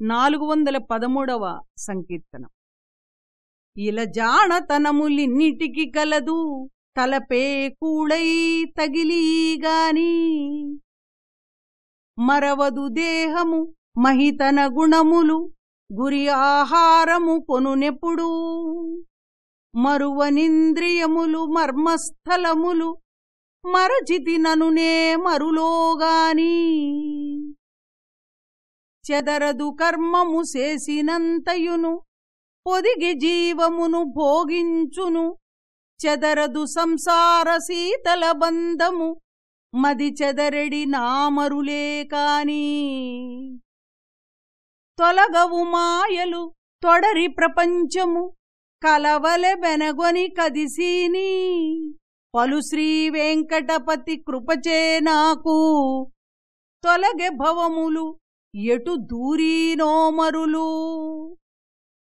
నాలుగు వందల పదమూడవ సంకీర్తనం. ఇలా జాణతనములిన్నిటికి కలదు తలపే కూడై తగిలీగాని. మరవదు దేహము మహితన గుణములు గురి ఆహారము కొనునెప్పుడు. మరువనింద్రియములు మర్మస్థలములు మరచితి ననునే మరులోగాని. చెదరదు కర్మము చేసినంతయును పొదిగి జీవమును భోగించును. చెదరదు సంసార శీతల బంధము మది చెదరెడి నామరులే కాని. తొలగవు మాయలు తొడరి ప్రపంచము కలవలె బెనగొని కదిసీని. పలు శ్రీ వెంకటపతి కృపచే నాకు తొలగె భవములు ఎటు దూరీనోమరులు